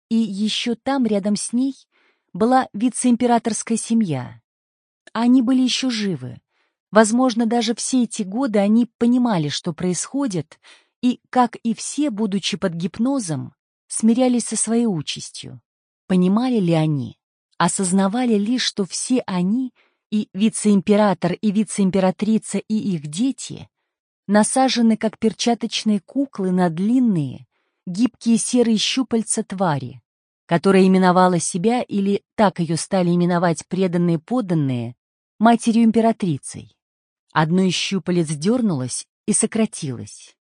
И еще там, рядом с ней, была вице-императорская семья. Они были еще живы. Возможно, даже все эти годы они понимали, что происходит, и, как и все, будучи под гипнозом, смирялись со своей участью. Понимали ли они? осознавали лишь, что все они, и вице-император, и вице-императрица, и их дети, насажены, как перчаточные куклы, на длинные, гибкие серые щупальца твари, которая именовала себя, или так ее стали именовать преданные подданные, матерью-императрицей. Одно из щупалец дернулось и сократилось.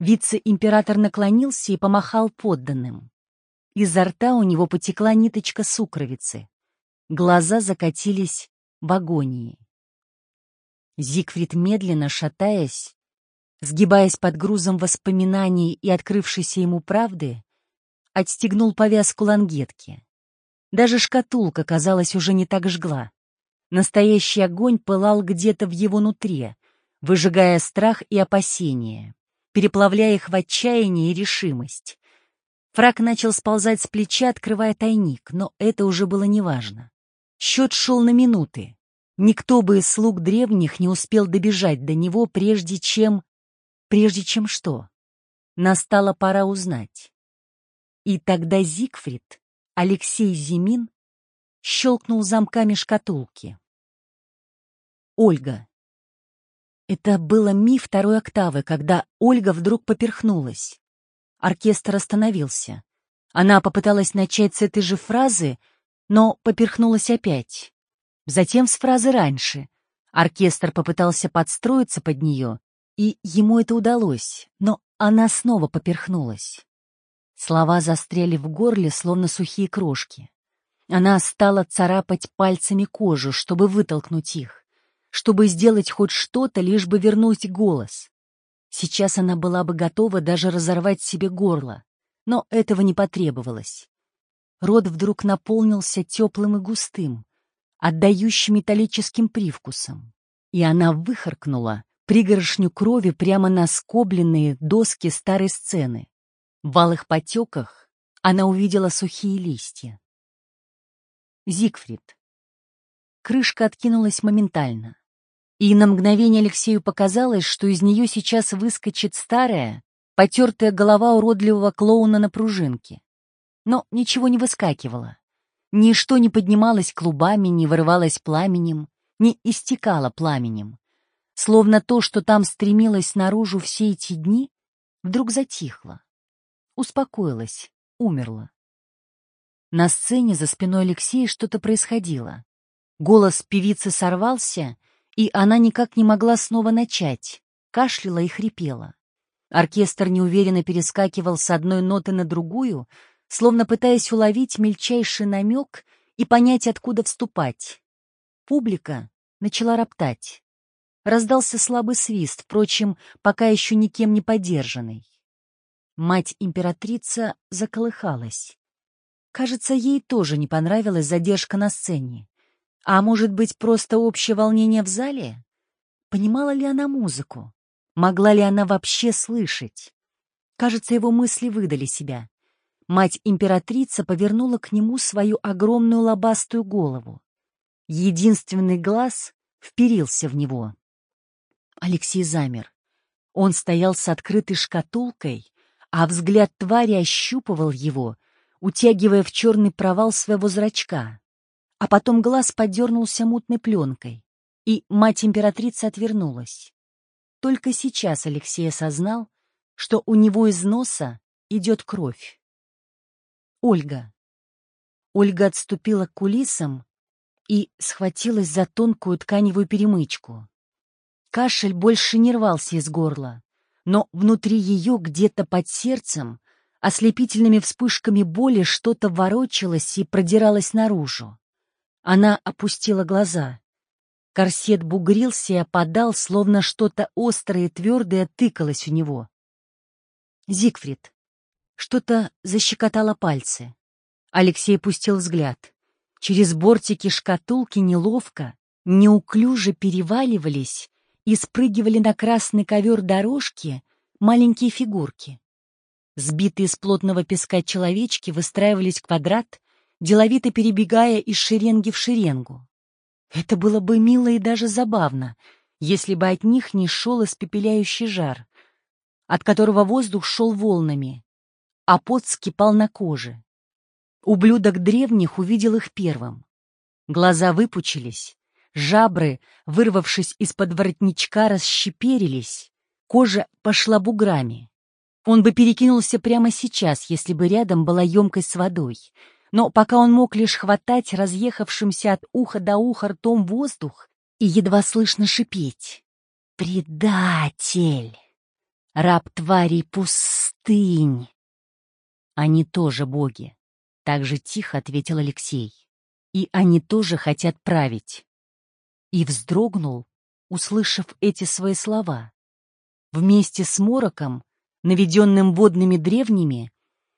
Вице-император наклонился и помахал подданным. Изо рта у него потекла ниточка сукровицы. Глаза закатились в агонии. Зигфрид, медленно шатаясь, сгибаясь под грузом воспоминаний и открывшейся ему правды, отстегнул повязку лангетки. Даже шкатулка, казалось, уже не так жгла. Настоящий огонь пылал где-то в его нутре, выжигая страх и опасения, переплавляя их в отчаяние и решимость. Фрак начал сползать с плеча, открывая тайник, но это уже было неважно. Счет шел на минуты. Никто бы из слуг древних не успел добежать до него, прежде чем... Прежде чем что? Настала пора узнать. И тогда Зигфрид, Алексей Зимин, щелкнул замками шкатулки. Ольга. Это было ми второй октавы, когда Ольга вдруг поперхнулась. Оркестр остановился. Она попыталась начать с этой же фразы, но поперхнулась опять. Затем с фразы раньше. Оркестр попытался подстроиться под нее, и ему это удалось, но она снова поперхнулась. Слова застряли в горле, словно сухие крошки. Она стала царапать пальцами кожу, чтобы вытолкнуть их, чтобы сделать хоть что-то, лишь бы вернуть голос. Сейчас она была бы готова даже разорвать себе горло, но этого не потребовалось. Рот вдруг наполнился теплым и густым, отдающим металлическим привкусом. И она выхаркнула пригоршню крови прямо на скобленные доски старой сцены. В алых потеках она увидела сухие листья. Зигфрид. Крышка откинулась моментально. И на мгновение Алексею показалось, что из нее сейчас выскочит старая, потертая голова уродливого клоуна на пружинке но ничего не выскакивало. Ничто не поднималось клубами, не вырывалось пламенем, не истекало пламенем. Словно то, что там стремилось наружу все эти дни, вдруг затихло. Успокоилось, умерло. На сцене за спиной Алексея что-то происходило. Голос певицы сорвался, и она никак не могла снова начать, кашляла и хрипела. Оркестр неуверенно перескакивал с одной ноты на другую, словно пытаясь уловить мельчайший намек и понять, откуда вступать. Публика начала роптать. раздался слабый свист, впрочем, пока еще никем не поддержанный. Мать-императрица заколыхалась. Кажется, ей тоже не понравилась задержка на сцене. А может быть, просто общее волнение в зале? Понимала ли она музыку? Могла ли она вообще слышать? Кажется, его мысли выдали себя. Мать-императрица повернула к нему свою огромную лобастую голову. Единственный глаз вперился в него. Алексей замер. Он стоял с открытой шкатулкой, а взгляд твари ощупывал его, утягивая в черный провал своего зрачка. А потом глаз подернулся мутной пленкой, и мать-императрица отвернулась. Только сейчас Алексей осознал, что у него из носа идет кровь. Ольга. Ольга отступила к кулисам и схватилась за тонкую тканевую перемычку. Кашель больше не рвался из горла, но внутри ее, где-то под сердцем, ослепительными вспышками боли что-то ворочалось и продиралось наружу. Она опустила глаза. Корсет бугрился и опадал, словно что-то острое и твердое тыкалось у него. Зигфрид. Что-то защекотало пальцы. Алексей пустил взгляд. Через бортики шкатулки неловко, неуклюже переваливались и спрыгивали на красный ковер дорожки маленькие фигурки. Сбитые из плотного песка человечки выстраивались в квадрат, деловито перебегая из шеренги в шеренгу. Это было бы мило и даже забавно, если бы от них не шел испепеляющий жар, от которого воздух шел волнами, а пот скипал на коже. Ублюдок древних увидел их первым. Глаза выпучились, жабры, вырвавшись из-под воротничка, расщеперились, кожа пошла буграми. Он бы перекинулся прямо сейчас, если бы рядом была емкость с водой. Но пока он мог лишь хватать разъехавшимся от уха до уха ртом воздух и едва слышно шипеть. «Предатель! Раб тварей пустынь!» «Они тоже боги», — так же тихо ответил Алексей. «И они тоже хотят править». И вздрогнул, услышав эти свои слова. Вместе с мороком наведенным водными древними,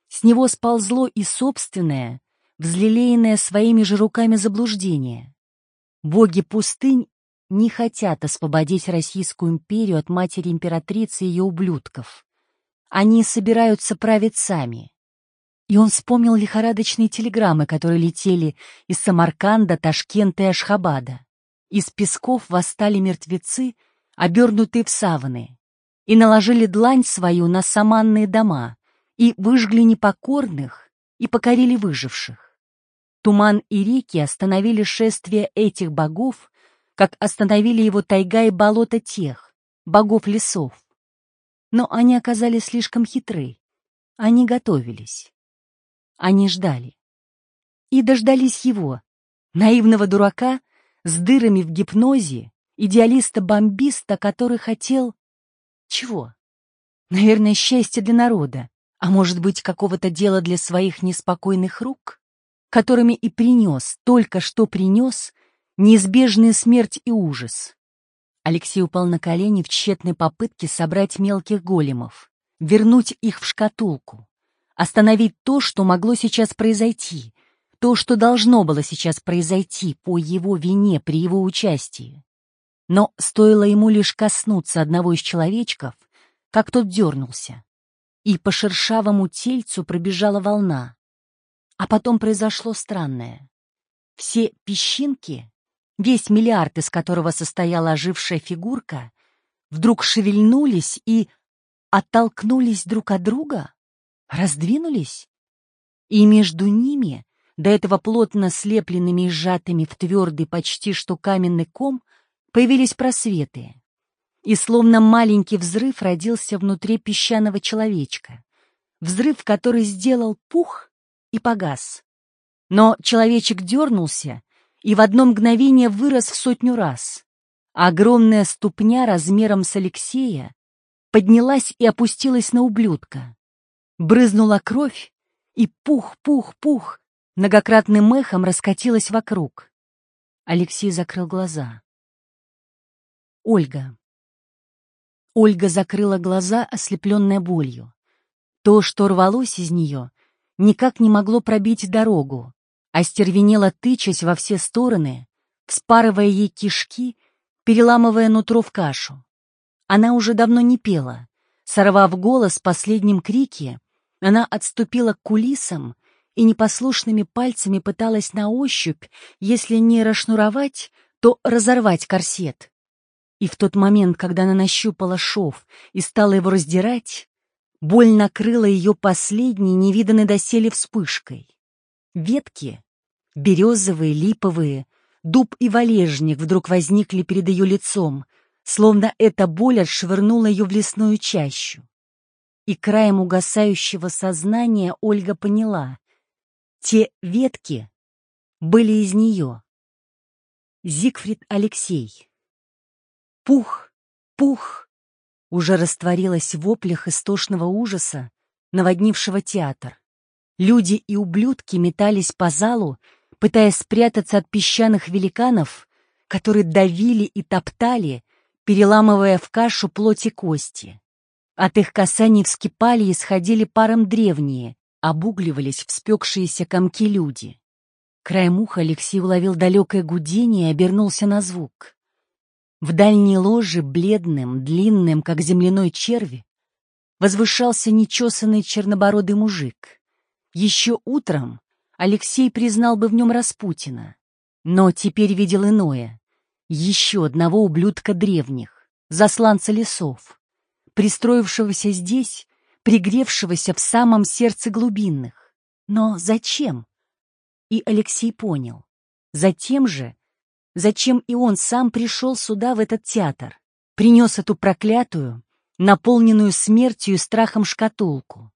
с него сползло и собственное, взлелеянное своими же руками заблуждение. Боги пустынь не хотят освободить Российскую империю от матери императрицы и ее ублюдков. Они собираются править сами. И он вспомнил лихорадочные телеграммы, которые летели из Самарканда, Ташкента и Ашхабада. Из песков восстали мертвецы, обернутые в саваны и наложили длань свою на саманные дома, и выжгли непокорных, и покорили выживших. Туман и реки остановили шествие этих богов, как остановили его тайга и болото тех, богов лесов. Но они оказались слишком хитры. Они готовились. Они ждали. И дождались его, наивного дурака, с дырами в гипнозе, идеалиста-бомбиста, который хотел чего? Наверное, счастье для народа, а может быть, какого-то дела для своих неспокойных рук, которыми и принес, только что принес, неизбежная смерть и ужас. Алексей упал на колени в тщетной попытке собрать мелких големов, вернуть их в шкатулку, остановить то, что могло сейчас произойти, то, что должно было сейчас произойти по его вине при его участии. Но стоило ему лишь коснуться одного из человечков, как тот дернулся, и по шершавому тельцу пробежала волна. А потом произошло странное. Все песчинки, весь миллиард из которого состояла ожившая фигурка, вдруг шевельнулись и оттолкнулись друг от друга, раздвинулись, и между ними, до этого плотно слепленными и сжатыми в твердый почти что каменный ком, появились просветы, и словно маленький взрыв родился внутри песчаного человечка. Взрыв, который сделал пух и погас. Но человечек дернулся и в одно мгновение вырос в сотню раз. Огромная ступня размером с Алексея поднялась и опустилась на ублюдка. Брызнула кровь, и пух-пух-пух многократным эхом раскатилась вокруг. Алексей закрыл глаза. Ольга. Ольга закрыла глаза, ослепленная болью. То, что рвалось из нее, никак не могло пробить дорогу, остервенело тычась во все стороны, вспарывая ей кишки, переламывая нутро в кашу. Она уже давно не пела. Сорвав голос последним крике, она отступила к кулисам и непослушными пальцами пыталась на ощупь, если не расшнуровать, то разорвать корсет. И в тот момент, когда она нащупала шов и стала его раздирать, боль накрыла ее последней, невиданной доселе вспышкой. Ветки, березовые, липовые, дуб и валежник вдруг возникли перед ее лицом, словно эта боль отшвырнула ее в лесную чащу. И краем угасающего сознания Ольга поняла, те ветки были из нее. Зигфрид Алексей. Пух, пух, уже растворилась в воплях истошного ужаса, наводнившего театр. Люди и ублюдки метались по залу, пытаясь спрятаться от песчаных великанов, которые давили и топтали, переламывая в кашу плоти кости. От их касаний вскипали и сходили паром древние, обугливались в спекшиеся комки люди. Краем уха Алексей уловил далекое гудение и обернулся на звук. В дальней ложе, бледным, длинным, как земляной черви, возвышался нечесанный чернобородый мужик. Еще утром Алексей признал бы в нем Распутина, но теперь видел иное. Еще одного ублюдка древних, засланца лесов, пристроившегося здесь, пригревшегося в самом сердце глубинных. Но зачем? И Алексей понял. Затем же, зачем и он сам пришел сюда, в этот театр, принес эту проклятую, наполненную смертью и страхом шкатулку.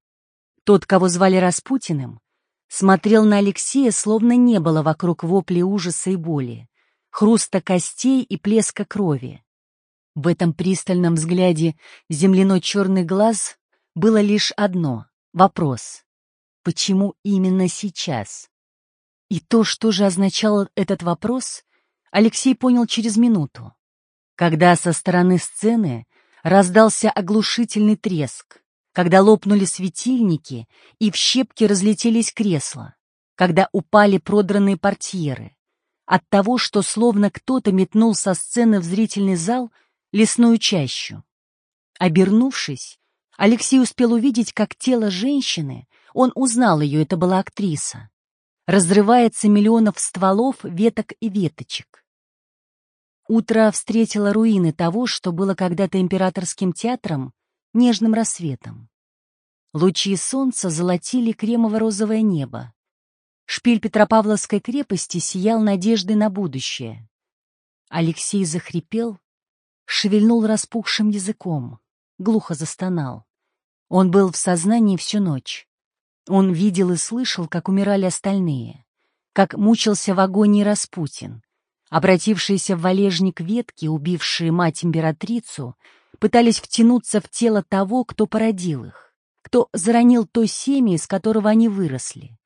Тот, кого звали Распутиным, смотрел на Алексея, словно не было вокруг вопли ужаса и боли, хруста костей и плеска крови. В этом пристальном взгляде земляной черный глаз было лишь одно — вопрос. Почему именно сейчас? И то, что же означал этот вопрос, Алексей понял через минуту, когда со стороны сцены раздался оглушительный треск, когда лопнули светильники и в щепки разлетелись кресла, когда упали продранные портьеры, от того, что словно кто-то метнул со сцены в зрительный зал лесную чащу. Обернувшись, Алексей успел увидеть, как тело женщины, он узнал ее, это была актриса, разрывается миллионов стволов, веток и веточек. Утро встретило руины того, что было когда-то императорским театром, нежным рассветом. Лучи солнца золотили кремово-розовое небо. Шпиль Петропавловской крепости сиял надеждой на будущее. Алексей захрипел, шевельнул распухшим языком, глухо застонал. Он был в сознании всю ночь. Он видел и слышал, как умирали остальные, как мучился в агонии Распутин. Обратившиеся в валежник ветки, убившие мать-императрицу, пытались втянуться в тело того, кто породил их, кто заронил то семя, из которого они выросли.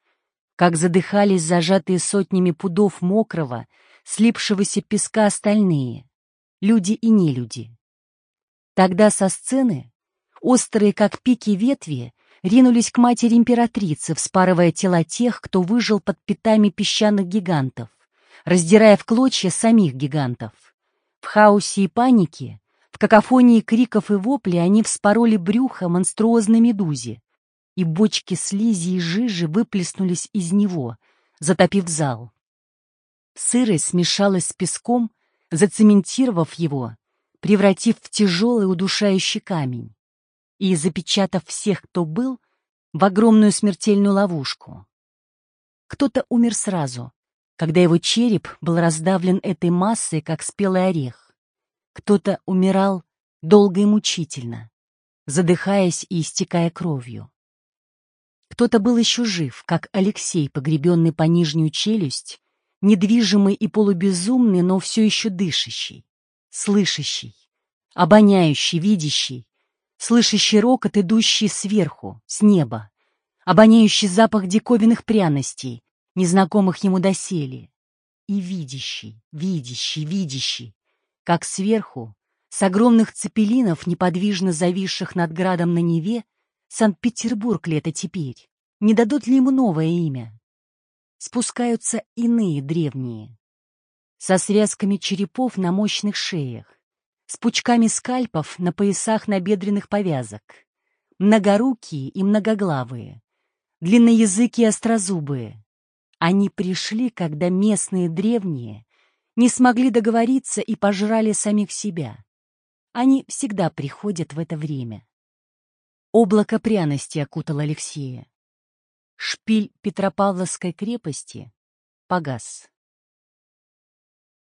Как задыхались зажатые сотнями пудов мокрого, слипшегося песка остальные, люди и нелюди. Тогда со сцены, острые как пики ветви, ринулись к матери императрицы, вспарывая тела тех, кто выжил под пятами песчаных гигантов, раздирая в клочья самих гигантов. В хаосе и панике, в какофонии криков и воплей они вспороли брюхо монструозной медузе, и бочки слизи и жижи выплеснулись из него, затопив зал. Сырость смешалась с песком, зацементировав его, превратив в тяжелый удушающий камень и запечатав всех, кто был, в огромную смертельную ловушку. Кто-то умер сразу, когда его череп был раздавлен этой массой, как спелый орех. Кто-то умирал долго и мучительно, задыхаясь и истекая кровью. Кто-то был еще жив, как Алексей, погребенный по нижнюю челюсть, недвижимый и полубезумный, но все еще дышащий, слышащий, обоняющий, видящий, слышащий рокот, идущий сверху, с неба, обоняющий запах диковинных пряностей, незнакомых ему доселе, и видящий, видящий, видящий, как сверху С огромных цепелинов, неподвижно зависших над градом на Неве, Санкт-Петербург ли это теперь? Не дадут ли ему новое имя? Спускаются иные древние. Со связками черепов на мощных шеях, с пучками скальпов на поясах набедренных повязок, многорукие и многоглавые, длинноязыкие острозубые. Они пришли, когда местные древние не смогли договориться и пожрали самих себя. Они всегда приходят в это время. Облако пряности окутало Алексея. Шпиль Петропавловской крепости погас.